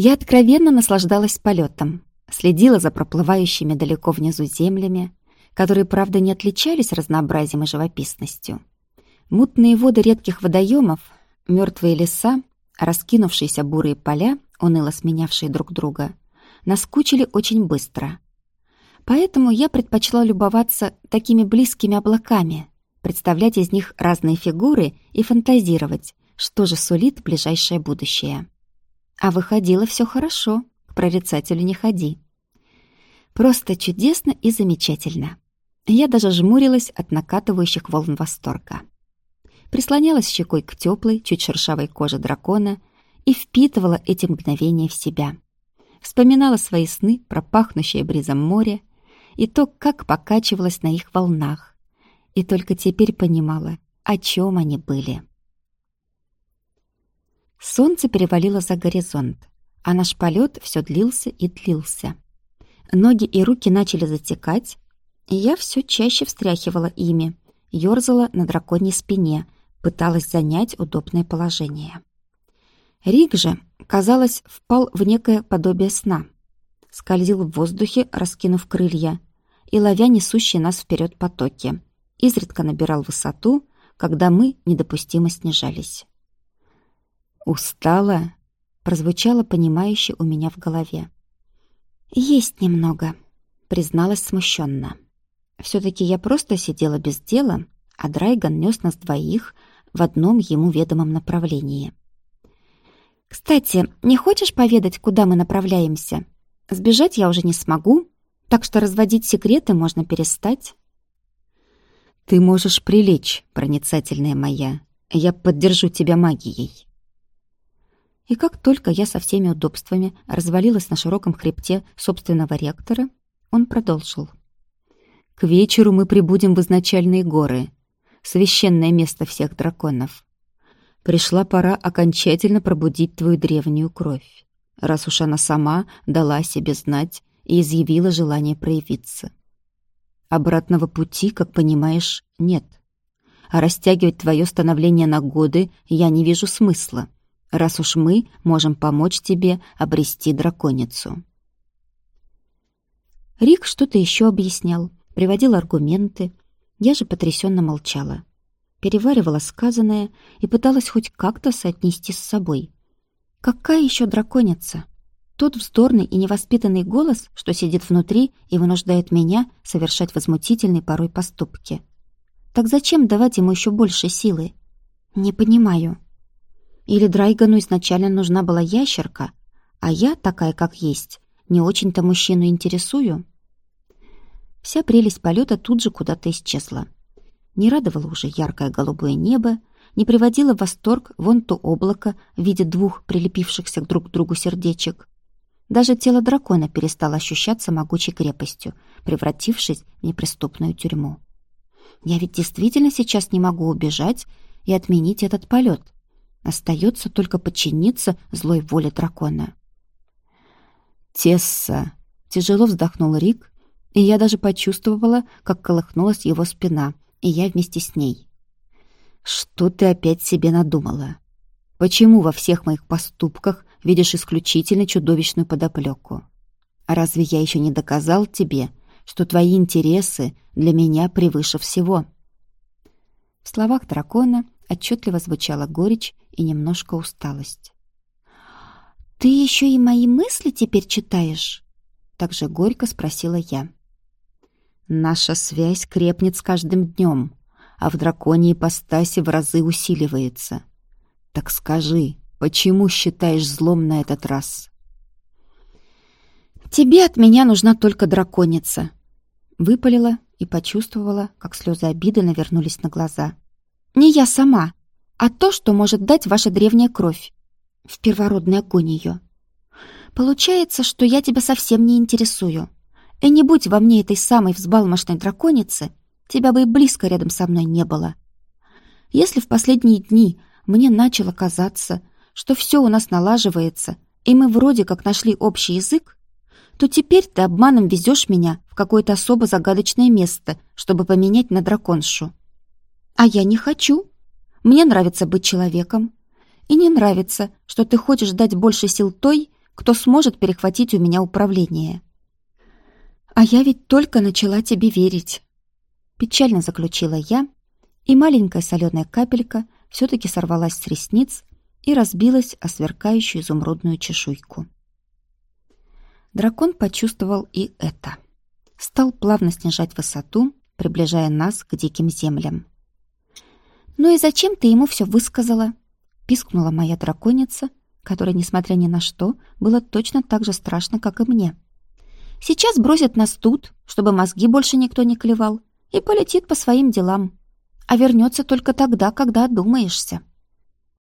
Я откровенно наслаждалась полетом, следила за проплывающими далеко внизу землями, которые, правда, не отличались разнообразием и живописностью. Мутные воды редких водоемов, мертвые леса, раскинувшиеся бурые поля, уныло сменявшие друг друга, наскучили очень быстро. Поэтому я предпочла любоваться такими близкими облаками, представлять из них разные фигуры и фантазировать, что же сулит ближайшее будущее. А выходило все хорошо, к прорицателю не ходи. Просто чудесно и замечательно. Я даже жмурилась от накатывающих волн восторга. Прислонялась щекой к теплой, чуть шершавой коже дракона и впитывала эти мгновения в себя. Вспоминала свои сны про пахнущее бризом море и то, как покачивалась на их волнах. И только теперь понимала, о чем они были. Солнце перевалило за горизонт, а наш полет все длился и длился. Ноги и руки начали затекать, и я все чаще встряхивала ими, ерзала на драконьей спине, пыталась занять удобное положение. Рик же, казалось, впал в некое подобие сна. Скользил в воздухе, раскинув крылья, и ловя несущие нас вперед потоки. Изредка набирал высоту, когда мы недопустимо снижались. «Устала?» — прозвучало понимающе у меня в голове. «Есть немного», — призналась смущенно. все таки я просто сидела без дела, а Драйган нес нас двоих в одном ему ведомом направлении. «Кстати, не хочешь поведать, куда мы направляемся? Сбежать я уже не смогу, так что разводить секреты можно перестать». «Ты можешь прилечь, проницательная моя. Я поддержу тебя магией». И как только я со всеми удобствами развалилась на широком хребте собственного реактора, он продолжил. «К вечеру мы прибудем в изначальные горы, священное место всех драконов. Пришла пора окончательно пробудить твою древнюю кровь, раз уж она сама дала себе знать и изъявила желание проявиться. Обратного пути, как понимаешь, нет. А растягивать твое становление на годы я не вижу смысла раз уж мы можем помочь тебе обрести драконицу». Рик что-то еще объяснял, приводил аргументы. Я же потрясенно молчала. Переваривала сказанное и пыталась хоть как-то соотнести с собой. Какая еще драконица? Тот вздорный и невоспитанный голос, что сидит внутри и вынуждает меня совершать возмутительные порой поступки. Так зачем давать ему еще больше силы? Не понимаю. Или Драйгану изначально нужна была ящерка, а я, такая как есть, не очень-то мужчину интересую? Вся прелесть полета тут же куда-то исчезла. Не радовало уже яркое голубое небо, не приводило в восторг вон то облако в виде двух прилепившихся друг к другу сердечек. Даже тело дракона перестало ощущаться могучей крепостью, превратившись в неприступную тюрьму. Я ведь действительно сейчас не могу убежать и отменить этот полет. Остается только подчиниться злой воле дракона. «Тесса!» — тяжело вздохнул Рик, и я даже почувствовала, как колыхнулась его спина, и я вместе с ней. «Что ты опять себе надумала? Почему во всех моих поступках видишь исключительно чудовищную подоплеку? Разве я еще не доказал тебе, что твои интересы для меня превыше всего?» В словах дракона отчетливо звучала горечь и немножко усталость. «Ты еще и мои мысли теперь читаешь?» Так же горько спросила я. «Наша связь крепнет с каждым днем, а в драконьей ипостаси в разы усиливается. Так скажи, почему считаешь злом на этот раз?» «Тебе от меня нужна только драконица», — выпалила и почувствовала, как слезы обиды навернулись на глаза. «Не я сама, а то, что может дать ваша древняя кровь. В первородный огонь ее. Получается, что я тебя совсем не интересую. И не будь во мне этой самой взбалмошной драконицы, тебя бы и близко рядом со мной не было. Если в последние дни мне начало казаться, что все у нас налаживается, и мы вроде как нашли общий язык, то теперь ты обманом везешь меня в какое-то особо загадочное место, чтобы поменять на драконшу. А я не хочу. Мне нравится быть человеком. И не нравится, что ты хочешь дать больше сил той, кто сможет перехватить у меня управление. А я ведь только начала тебе верить. Печально заключила я, и маленькая соленая капелька все-таки сорвалась с ресниц и разбилась о сверкающую изумрудную чешуйку. Дракон почувствовал и это. Стал плавно снижать высоту, приближая нас к диким землям. «Ну и зачем ты ему все высказала?» — пискнула моя драконица, которая, несмотря ни на что, было точно так же страшно, как и мне. «Сейчас бросит нас тут, чтобы мозги больше никто не клевал, и полетит по своим делам, а вернется только тогда, когда одумаешься».